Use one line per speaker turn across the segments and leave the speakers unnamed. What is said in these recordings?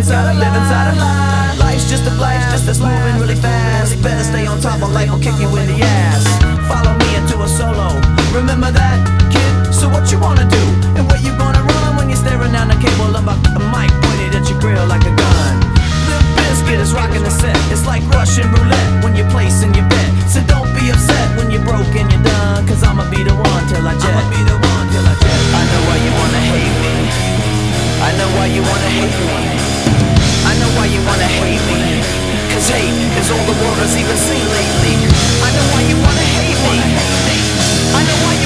Inside, I live inside a lie. Life's just a flash, just that's moving really fast. Better stay on top, or life will kick you in the ass. Follow me into a solo. Remember that, kid? So what you wanna do? And where you gonna run when you're staring down the cable of a, a mic pointed at your grill like a gun? Limp Bizkit is rocking the set. It's like Russian roulette when you're placing your bet. So don't be upset when you're broke and you're done. Cause I'ma be the one till I jet. I'ma be the one till I jet. I know why you wanna hate me. I know why you wanna hate me. Why you wanna hate me. Cause hate is all the world has even seen lately. I know why you wanna hate me. I know why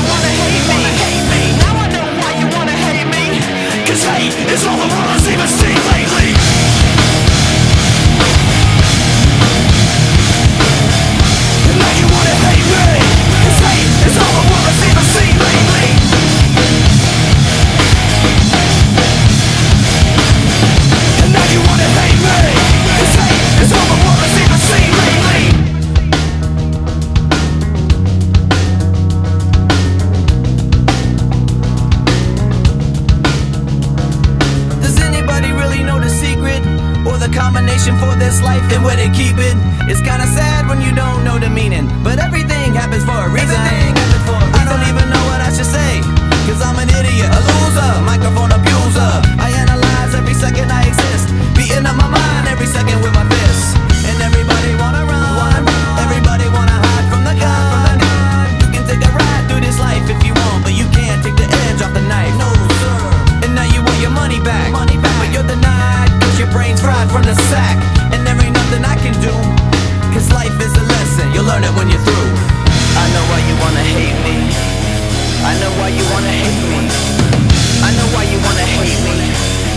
combination for this life and where they keep it? It's kinda sad when you don't know the meaning through. I know why you wanna hate me. I know why you wanna hate me. I know why you wanna hate me.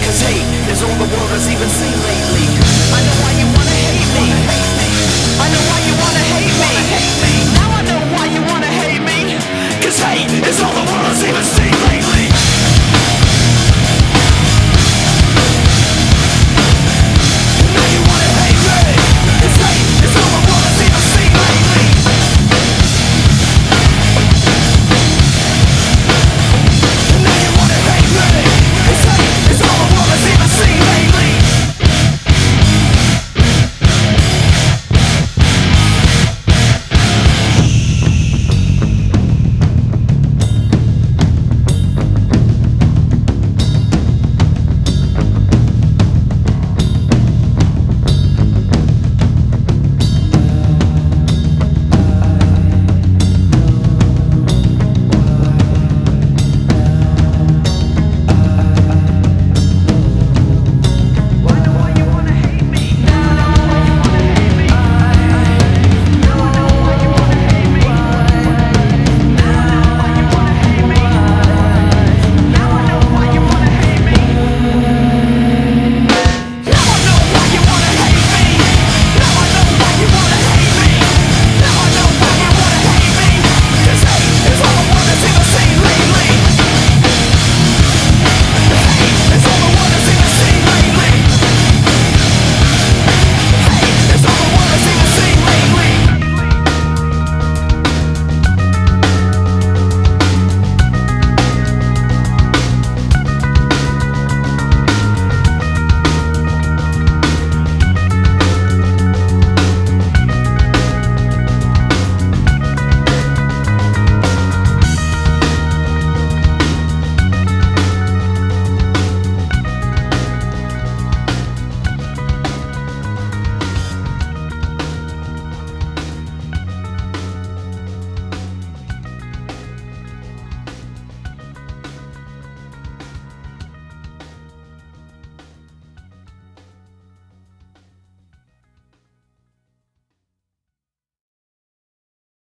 Cause hate is all the world has even seen